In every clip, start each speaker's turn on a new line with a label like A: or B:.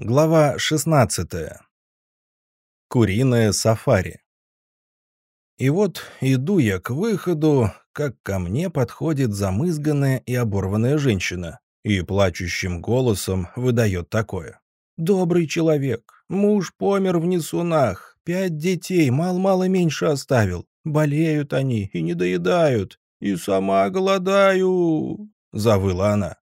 A: Глава 16. Куриное сафари. И вот иду я к выходу, как ко мне подходит замызганная и оборванная женщина и плачущим голосом выдает такое. «Добрый человек, муж помер в несунах, пять детей, мало-мало меньше оставил, болеют они и не доедают, и сама голодаю», — завыла она.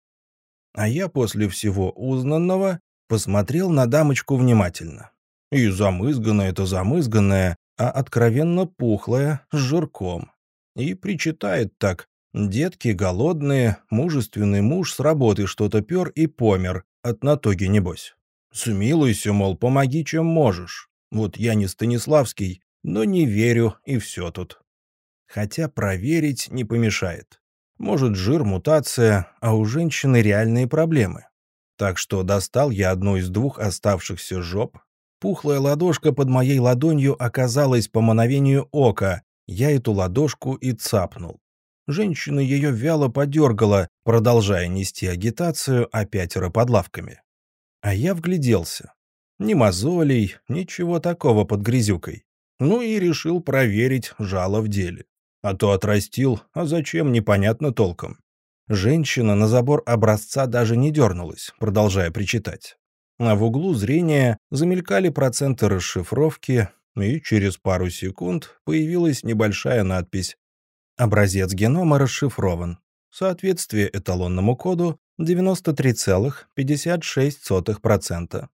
A: А я после всего узнанного Посмотрел на дамочку внимательно. И замызганная это замызганная, а откровенно пухлая, с жирком. И причитает так. Детки голодные, мужественный муж с работы что-то пер и помер, от натоги небось. Смилуйся, мол, помоги, чем можешь. Вот я не Станиславский, но не верю, и все тут. Хотя проверить не помешает. Может, жир, мутация, а у женщины реальные проблемы. Так что достал я одну из двух оставшихся жоп. Пухлая ладошка под моей ладонью оказалась по мановению ока. Я эту ладошку и цапнул. Женщина ее вяло подергала, продолжая нести агитацию о пятеро под лавками. А я вгляделся. Ни мозолей, ничего такого под грязюкой. Ну и решил проверить жало в деле. А то отрастил, а зачем, непонятно толком. Женщина на забор образца даже не дернулась, продолжая причитать. А в углу зрения замелькали проценты расшифровки, и через пару секунд появилась небольшая надпись «Образец генома расшифрован. Соответствие эталонному коду 93,56%.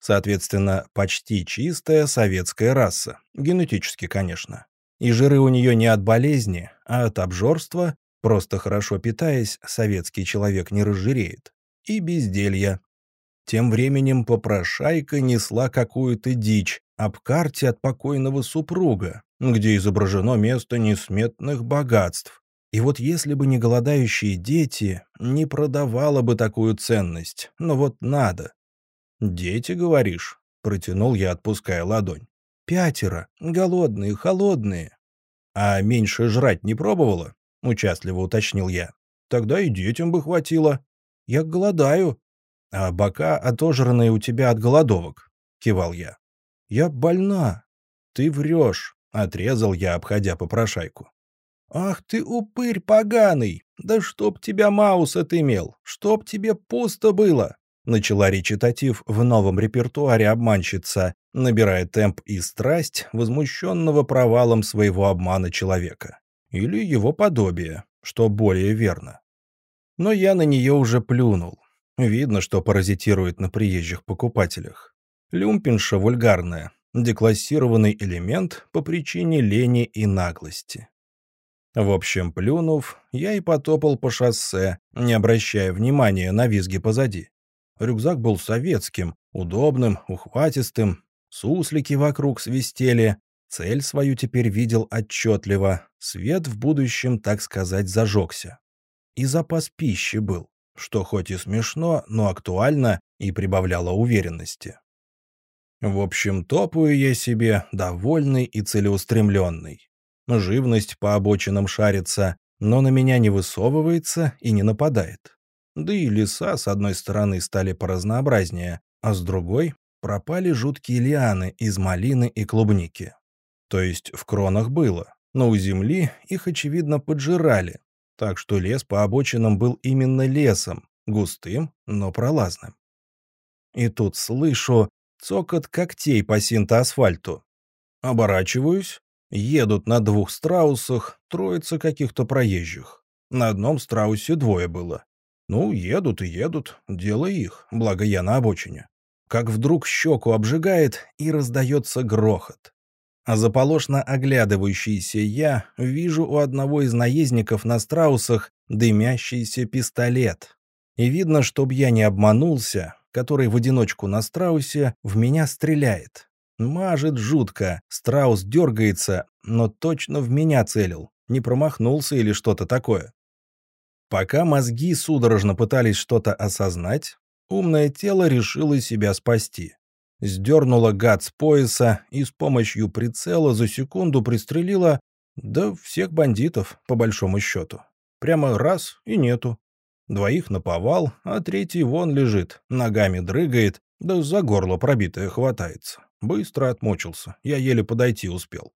A: Соответственно, почти чистая советская раса, генетически, конечно. И жиры у нее не от болезни, а от обжорства Просто хорошо питаясь, советский человек не разжиреет. И безделья. Тем временем попрошайка несла какую-то дичь об карте от покойного супруга, где изображено место несметных богатств. И вот если бы не голодающие дети, не продавала бы такую ценность. Но вот надо. «Дети, говоришь?» — протянул я, отпуская ладонь. «Пятеро. Голодные, холодные». «А меньше жрать не пробовала?» — участливо уточнил я. «Тогда и детям бы хватило. Я голодаю». «А бока отожранные у тебя от голодовок», — кивал я. «Я больна». «Ты врешь», — отрезал я, обходя попрошайку. «Ах ты упырь поганый! Да чтоб тебя Маус отымел! Чтоб тебе пусто было!» Начала речитатив в новом репертуаре обманщица, набирая темп и страсть возмущенного провалом своего обмана человека или его подобие, что более верно. Но я на нее уже плюнул. Видно, что паразитирует на приезжих покупателях. Люмпинша вульгарная, деклассированный элемент по причине лени и наглости. В общем, плюнув, я и потопал по шоссе, не обращая внимания на визги позади. Рюкзак был советским, удобным, ухватистым, суслики вокруг свистели, Цель свою теперь видел отчетливо, свет в будущем, так сказать, зажегся. И запас пищи был, что хоть и смешно, но актуально и прибавляло уверенности. В общем, топаю я себе, довольный и целеустремленный. Живность по обочинам шарится, но на меня не высовывается и не нападает. Да и леса с одной стороны стали поразнообразнее, а с другой пропали жуткие лианы из малины и клубники. То есть в кронах было, но у земли их, очевидно, поджирали, так что лес по обочинам был именно лесом, густым, но пролазным. И тут слышу цокот когтей по синтоасфальту. Оборачиваюсь, едут на двух страусах троица каких-то проезжих. На одном страусе двое было. Ну, едут и едут, дело их, благо я на обочине. Как вдруг щеку обжигает и раздается грохот а заполошно оглядывающийся я вижу у одного из наездников на страусах дымящийся пистолет. И видно, чтоб я не обманулся, который в одиночку на страусе в меня стреляет. Мажет жутко, страус дергается, но точно в меня целил, не промахнулся или что-то такое. Пока мозги судорожно пытались что-то осознать, умное тело решило себя спасти сдернула гад с пояса и с помощью прицела за секунду пристрелила, да всех бандитов, по большому счету. Прямо раз и нету. Двоих наповал, а третий вон лежит, ногами дрыгает, Да за горло пробитое хватается. Быстро отмучился, я еле подойти успел.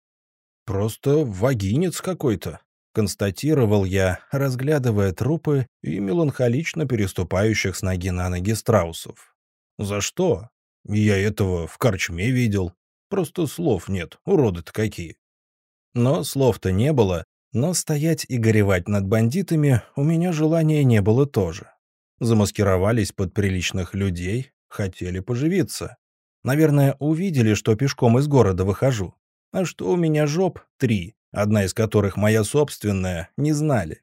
A: Просто вагинец какой-то, констатировал я, разглядывая трупы и меланхолично переступающих с ноги на ноги страусов. «За что? Я этого в корчме видел. Просто слов нет, уроды-то какие». Но слов-то не было, но стоять и горевать над бандитами у меня желания не было тоже. Замаскировались под приличных людей, хотели поживиться. Наверное, увидели, что пешком из города выхожу. А что у меня жоп три, одна из которых моя собственная, не знали.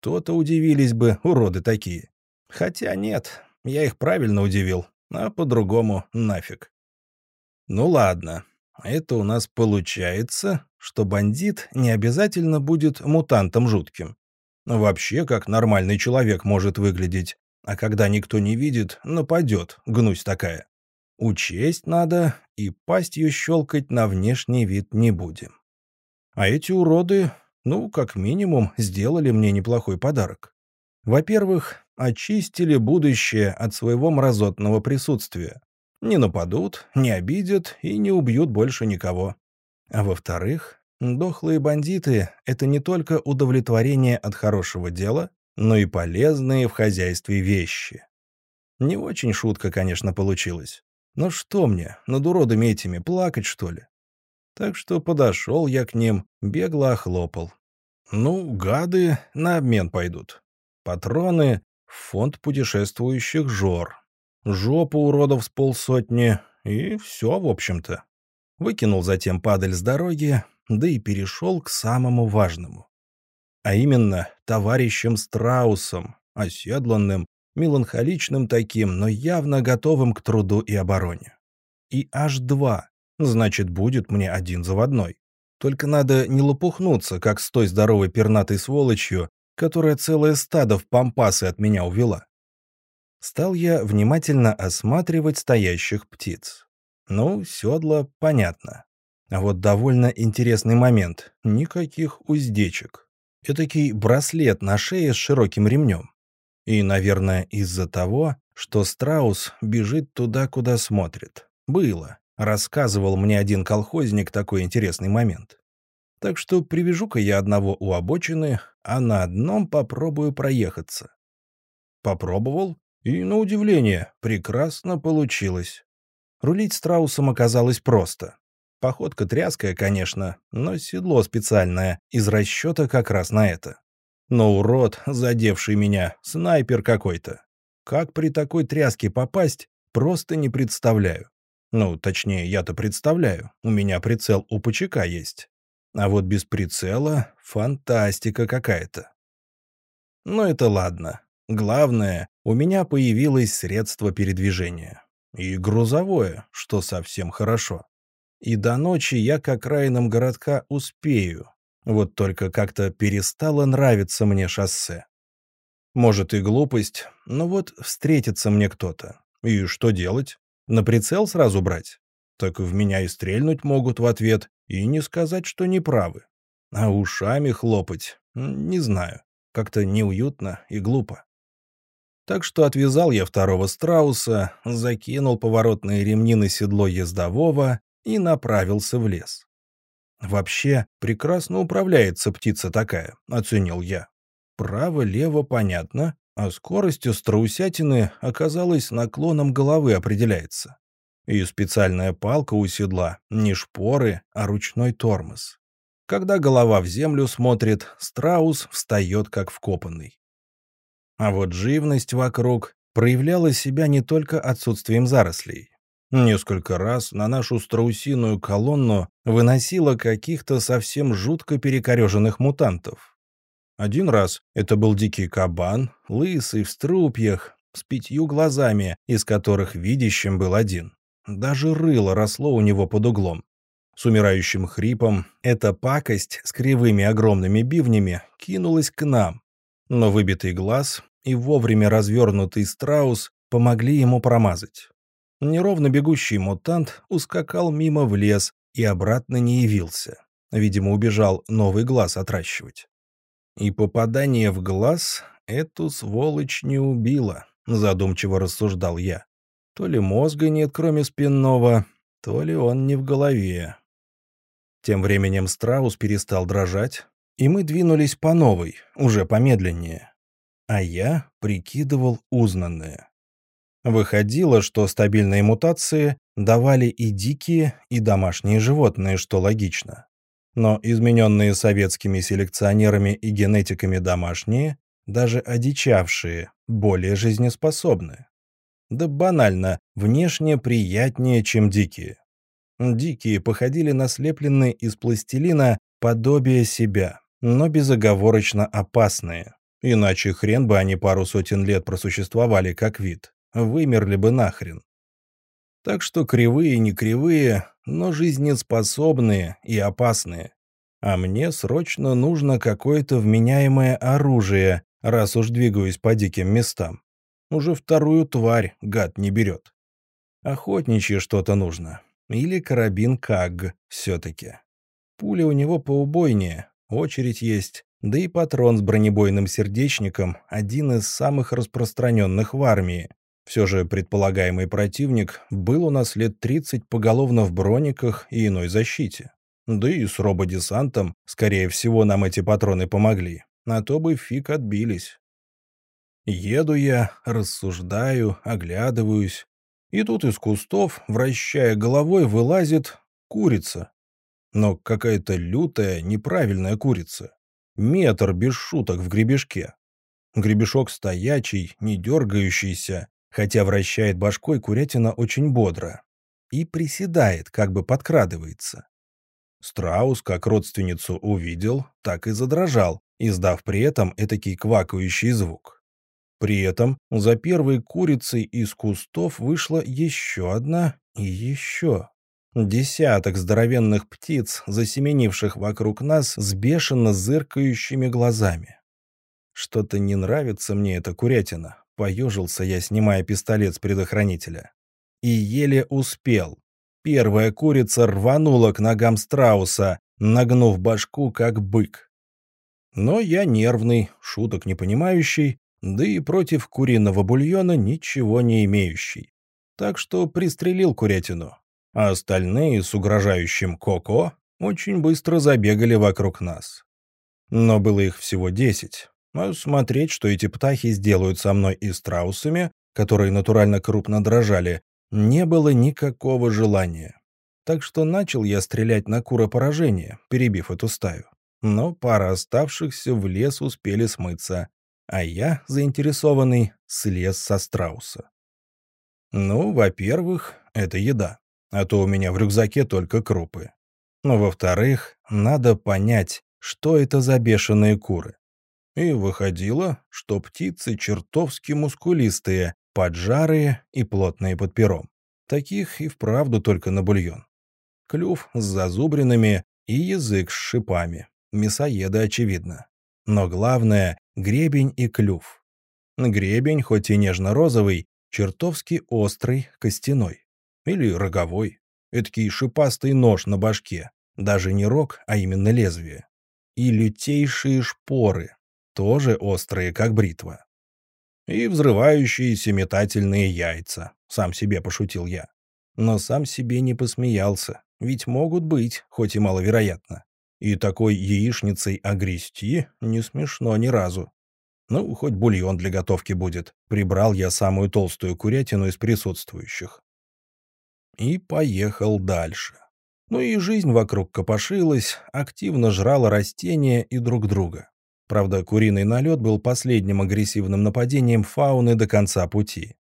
A: То-то удивились бы, уроды такие. Хотя нет, я их правильно удивил, а по-другому нафиг. Ну ладно, это у нас получается, что бандит не обязательно будет мутантом жутким. Вообще, как нормальный человек может выглядеть, а когда никто не видит, нападет, гнусь такая. Учесть надо, и пастью щелкать на внешний вид не будем. А эти уроды, ну, как минимум, сделали мне неплохой подарок. Во-первых, очистили будущее от своего мразотного присутствия. Не нападут, не обидят и не убьют больше никого. А во-вторых, дохлые бандиты — это не только удовлетворение от хорошего дела, но и полезные в хозяйстве вещи. Не очень шутка, конечно, получилась. Но что мне, над уродами этими, плакать, что ли? Так что подошел я к ним, бегло охлопал. Ну, гады на обмен пойдут. Патроны — фонд путешествующих жор. Жопу уродов с полсотни, и все, в общем-то. Выкинул затем падаль с дороги, да и перешел к самому важному. А именно, товарищем Страусом, оседланным, меланхоличным таким, но явно готовым к труду и обороне. И аж два, значит, будет мне один заводной. Только надо не лопухнуться, как с той здоровой пернатой сволочью, которая целое стадо в пампасы от меня увела. Стал я внимательно осматривать стоящих птиц. Ну, седла понятно. А вот довольно интересный момент. Никаких уздечек. Этакий браслет на шее с широким ремнем. И, наверное, из-за того, что страус бежит туда, куда смотрит. Было. Рассказывал мне один колхозник такой интересный момент. Так что привяжу-ка я одного у обочины, а на одном попробую проехаться. Попробовал, и, на удивление, прекрасно получилось. Рулить страусом оказалось просто. Походка тряская, конечно, но седло специальное, из расчета как раз на это. Но урод, задевший меня, снайпер какой-то. Как при такой тряске попасть, просто не представляю. Ну, точнее, я-то представляю, у меня прицел у ПЧК есть. А вот без прицела — фантастика какая-то. Но это ладно. Главное, у меня появилось средство передвижения. И грузовое, что совсем хорошо. И до ночи я к окраинам городка успею, вот только как-то перестало нравиться мне шоссе. Может и глупость, но вот встретится мне кто-то. И что делать? На прицел сразу брать? Так в меня и стрельнуть могут в ответ, и не сказать, что неправы. А ушами хлопать? Не знаю. Как-то неуютно и глупо. Так что отвязал я второго страуса, закинул поворотные ремни на седло ездового и направился в лес. Вообще, прекрасно управляется птица такая, оценил я. Право-лево понятно, а скорость страусятины оказалась наклоном головы определяется. И специальная палка у седла не шпоры, а ручной тормоз. Когда голова в землю смотрит, страус встает как вкопанный. А вот живность вокруг проявляла себя не только отсутствием зарослей. Несколько раз на нашу страусиную колонну выносило каких-то совсем жутко перекореженных мутантов. Один раз это был дикий кабан, лысый, в струпьях, с пятью глазами, из которых видящим был один. Даже рыло росло у него под углом. С умирающим хрипом эта пакость с кривыми огромными бивнями кинулась к нам. Но выбитый глаз и вовремя развернутый страус помогли ему промазать. Неровно бегущий мутант ускакал мимо в лес и обратно не явился. Видимо, убежал новый глаз отращивать. И попадание в глаз эту сволочь не убило, задумчиво рассуждал я. То ли мозга нет, кроме спинного, то ли он не в голове. Тем временем страус перестал дрожать, и мы двинулись по новой, уже помедленнее. А я прикидывал узнанное. Выходило, что стабильные мутации давали и дикие, и домашние животные, что логично. Но измененные советскими селекционерами и генетиками домашние, даже одичавшие, более жизнеспособны. Да банально, внешне приятнее, чем дикие. Дикие походили на слепленные из пластилина подобие себя, но безоговорочно опасные. Иначе хрен бы они пару сотен лет просуществовали как вид. Вымерли бы нахрен. Так что кривые не кривые, но жизнеспособные и опасные. А мне срочно нужно какое-то вменяемое оружие, раз уж двигаюсь по диким местам. Уже вторую тварь гад не берет. Охотничье что-то нужно. Или карабин КАГ все-таки. Пули у него поубойнее, очередь есть, да и патрон с бронебойным сердечником – один из самых распространенных в армии. Все же предполагаемый противник был у нас лет 30 поголовно в брониках и иной защите. Да и с рободесантом, скорее всего, нам эти патроны помогли. На то бы фиг отбились. Еду я, рассуждаю, оглядываюсь. И тут из кустов, вращая головой, вылазит курица. Но какая-то лютая, неправильная курица. Метр без шуток в гребешке. Гребешок стоячий, не дергающийся, хотя вращает башкой курятина очень бодро. И приседает, как бы подкрадывается. Страус, как родственницу увидел, так и задрожал, издав при этом этакий квакающий звук. При этом за первой курицей из кустов вышла еще одна и еще. Десяток здоровенных птиц, засеменивших вокруг нас с бешено зыркающими глазами. Что-то не нравится мне эта курятина. Поежился я, снимая пистолет с предохранителя. И еле успел. Первая курица рванула к ногам страуса, нагнув башку, как бык. Но я нервный, шуток не понимающий, да и против куриного бульона ничего не имеющий. Так что пристрелил курятину, а остальные с угрожающим «Коко» очень быстро забегали вокруг нас. Но было их всего десять, а смотреть, что эти птахи сделают со мной и страусами, которые натурально крупно дрожали, не было никакого желания. Так что начал я стрелять на кура поражение, перебив эту стаю. Но пара оставшихся в лес успели смыться, а я, заинтересованный, слез со страуса. Ну, во-первых, это еда, а то у меня в рюкзаке только крупы. Но, во-вторых, надо понять, что это за бешеные куры. И выходило, что птицы чертовски мускулистые, поджарые и плотные под пером. Таких и вправду только на бульон. Клюв с зазубринами и язык с шипами. Мясоеды, очевидно. Но главное — гребень и клюв. Гребень, хоть и нежно-розовый, чертовски острый, костяной. Или роговой. Эдакий шипастый нож на башке. Даже не рог, а именно лезвие. И лютейшие шпоры, тоже острые, как бритва. И взрывающиеся метательные яйца, сам себе пошутил я. Но сам себе не посмеялся, ведь могут быть, хоть и маловероятно. И такой яичницей огрести не смешно ни разу. Ну, хоть бульон для готовки будет. Прибрал я самую толстую курятину из присутствующих. И поехал дальше. Ну и жизнь вокруг копошилась, активно жрала растения и друг друга. Правда, куриный налет был последним агрессивным нападением фауны до конца пути.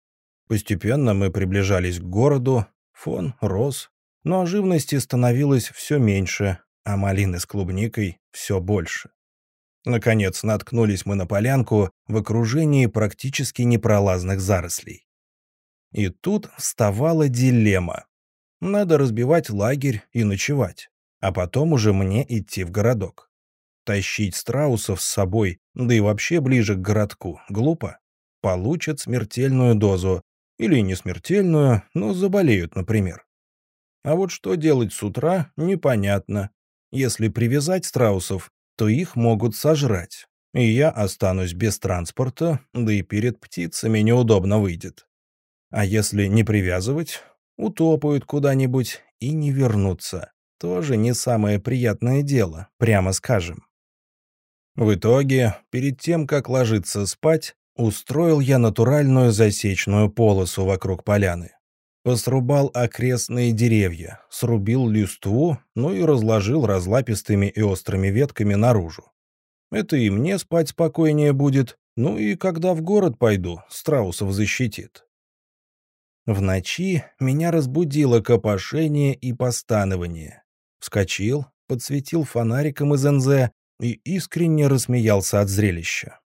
A: Постепенно мы приближались к городу, фон рос, но живности становилось все меньше, а малины с клубникой все больше. Наконец наткнулись мы на полянку в окружении практически непролазных зарослей. И тут вставала дилемма. Надо разбивать лагерь и ночевать, а потом уже мне идти в городок. Тащить страусов с собой, да и вообще ближе к городку, глупо. Получат смертельную дозу. Или не смертельную, но заболеют, например. А вот что делать с утра, непонятно. Если привязать страусов, то их могут сожрать. И я останусь без транспорта, да и перед птицами неудобно выйдет. А если не привязывать, утопают куда-нибудь и не вернутся. Тоже не самое приятное дело, прямо скажем. В итоге, перед тем, как ложиться спать, устроил я натуральную засечную полосу вокруг поляны. Посрубал окрестные деревья, срубил листву, ну и разложил разлапистыми и острыми ветками наружу. Это и мне спать спокойнее будет, ну и когда в город пойду, страусов защитит. В ночи меня разбудило копошение и постанование. Вскочил, подсветил фонариком из НЗ и искренне рассмеялся от зрелища.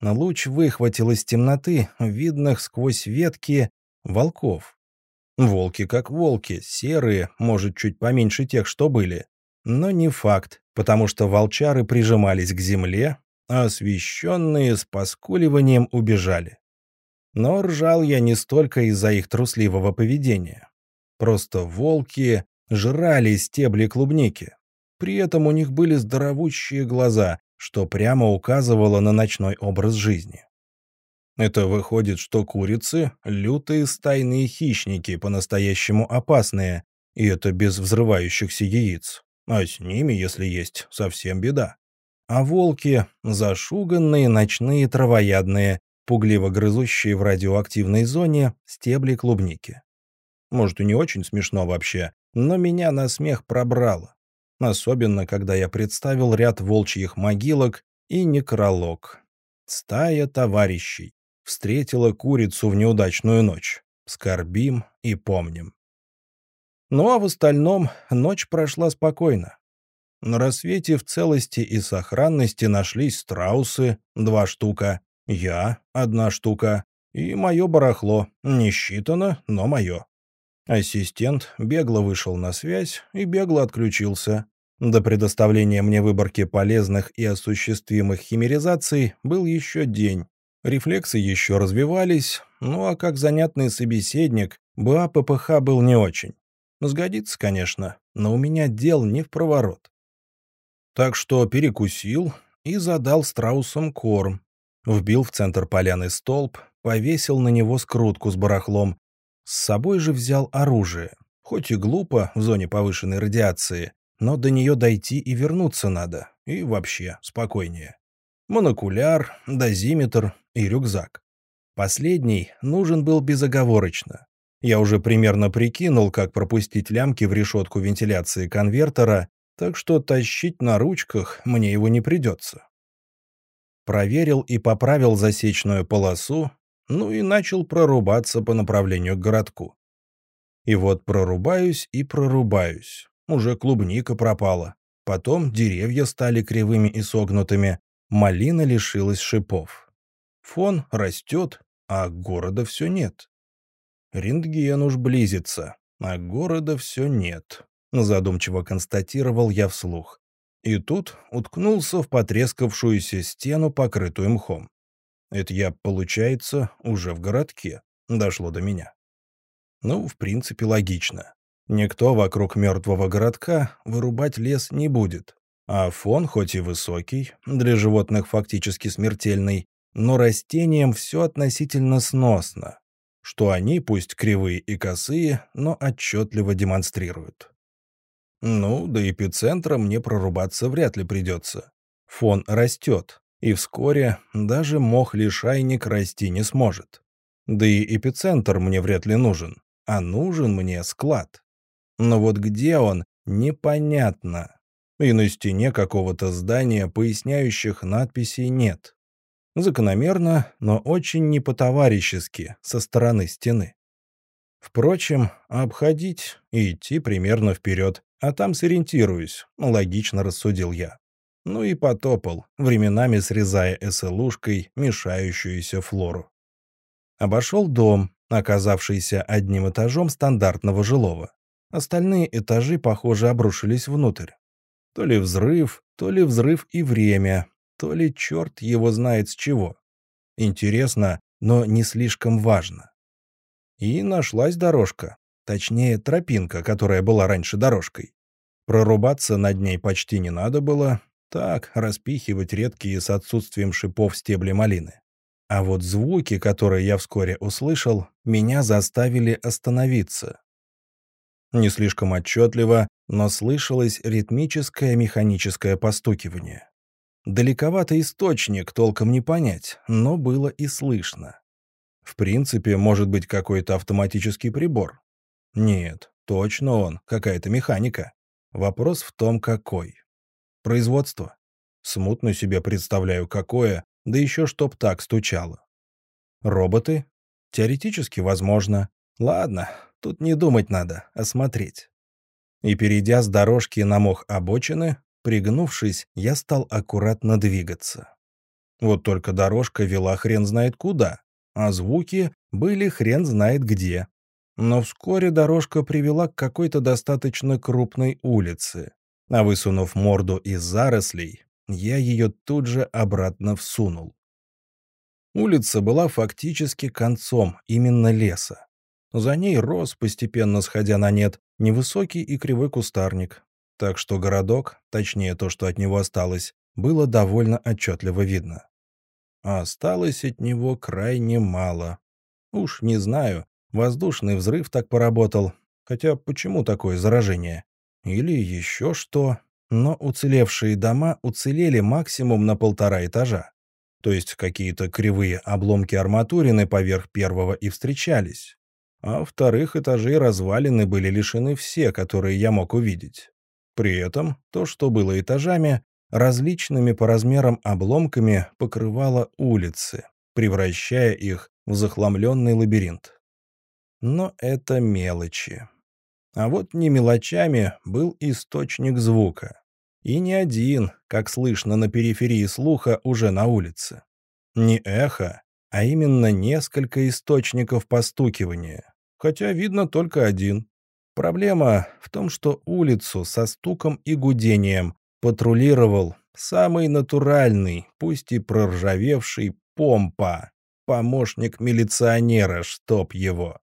A: Луч выхватил из темноты, видных сквозь ветки, волков. Волки как волки, серые, может, чуть поменьше тех, что были. Но не факт, потому что волчары прижимались к земле, а освещенные с поскуливанием убежали. Но ржал я не столько из-за их трусливого поведения. Просто волки жрали стебли клубники. При этом у них были здоровущие глаза, что прямо указывало на ночной образ жизни. Это выходит, что курицы — лютые стайные хищники, по-настоящему опасные, и это без взрывающихся яиц. А с ними, если есть, совсем беда. А волки — зашуганные ночные травоядные, пугливо грызущие в радиоактивной зоне стебли клубники. Может, и не очень смешно вообще, но меня на смех пробрало. Особенно, когда я представил ряд волчьих могилок и некролог. Стая товарищей встретила курицу в неудачную ночь. Скорбим и помним. Ну а в остальном ночь прошла спокойно. На рассвете в целости и сохранности нашлись страусы, два штука, я, одна штука, и мое барахло, не считано, но мое. Ассистент бегло вышел на связь и бегло отключился. До предоставления мне выборки полезных и осуществимых химеризаций был еще день. Рефлексы еще развивались, ну а как занятный собеседник, БА ППХ был не очень. Сгодится, конечно, но у меня дел не в проворот. Так что перекусил и задал страусам корм. Вбил в центр поляны столб, повесил на него скрутку с барахлом. С собой же взял оружие. Хоть и глупо в зоне повышенной радиации, но до нее дойти и вернуться надо. И вообще спокойнее. Монокуляр, дозиметр и рюкзак. Последний нужен был безоговорочно. Я уже примерно прикинул, как пропустить лямки в решетку вентиляции конвертера, так что тащить на ручках мне его не придется. Проверил и поправил засечную полосу, ну и начал прорубаться по направлению к городку. И вот прорубаюсь и прорубаюсь. Уже клубника пропала. Потом деревья стали кривыми и согнутыми, малина лишилась шипов. Фон растет, а города все нет. Рентген уж близится, а города все нет. Задумчиво констатировал я вслух. И тут уткнулся в потрескавшуюся стену, покрытую мхом. Это я, получается, уже в городке. Дошло до меня. Ну, в принципе, логично. Никто вокруг мертвого городка вырубать лес не будет. А фон, хоть и высокий, для животных фактически смертельный, но растениям все относительно сносно что они, пусть кривые и косые, но отчетливо демонстрируют. Ну, до эпицентра мне прорубаться вряд ли придется. Фон растет, и вскоре даже мох-лишайник расти не сможет. Да и эпицентр мне вряд ли нужен, а нужен мне склад. Но вот где он, непонятно. И на стене какого-то здания поясняющих надписей нет. Закономерно, но очень не по-товарищески со стороны стены. Впрочем, обходить и идти примерно вперед, а там сориентируюсь, логично рассудил я. Ну и потопал, временами срезая СЛУшкой мешающуюся флору. Обошел дом, оказавшийся одним этажом стандартного жилого. Остальные этажи, похоже, обрушились внутрь. То ли взрыв, то ли взрыв и время, то ли черт его знает с чего. Интересно, но не слишком важно. И нашлась дорожка, точнее тропинка, которая была раньше дорожкой. Прорубаться над ней почти не надо было, так, распихивать редкие с отсутствием шипов стебли малины. А вот звуки, которые я вскоре услышал, меня заставили остановиться. Не слишком отчетливо, но слышалось ритмическое механическое постукивание. Далековато источник, толком не понять, но было и слышно. В принципе, может быть какой-то автоматический прибор. Нет, точно он, какая-то механика. Вопрос в том, какой. Производство. Смутно себе представляю, какое, да еще чтоб так стучало. Роботы? Теоретически возможно. Ладно, тут не думать надо, а смотреть. И перейдя с дорожки на мох обочины, пригнувшись, я стал аккуратно двигаться. Вот только дорожка вела хрен знает куда, а звуки были хрен знает где. Но вскоре дорожка привела к какой-то достаточно крупной улице, а высунув морду из зарослей, я ее тут же обратно всунул. Улица была фактически концом именно леса. За ней рос, постепенно сходя на нет, невысокий и кривой кустарник. Так что городок, точнее то, что от него осталось, было довольно отчетливо видно. А осталось от него крайне мало. Уж не знаю, воздушный взрыв так поработал. Хотя почему такое заражение? Или еще что? но уцелевшие дома уцелели максимум на полтора этажа. То есть какие-то кривые обломки арматурины поверх первого и встречались. А вторых этажей развалины были лишены все, которые я мог увидеть. При этом то, что было этажами, различными по размерам обломками покрывало улицы, превращая их в захламленный лабиринт. Но это мелочи. А вот не мелочами был источник звука. И не один, как слышно на периферии слуха уже на улице. Не эхо, а именно несколько источников постукивания, хотя видно только один. Проблема в том, что улицу со стуком и гудением патрулировал самый натуральный, пусть и проржавевший помпа, помощник милиционера, чтоб его.